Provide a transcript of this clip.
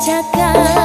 찾아가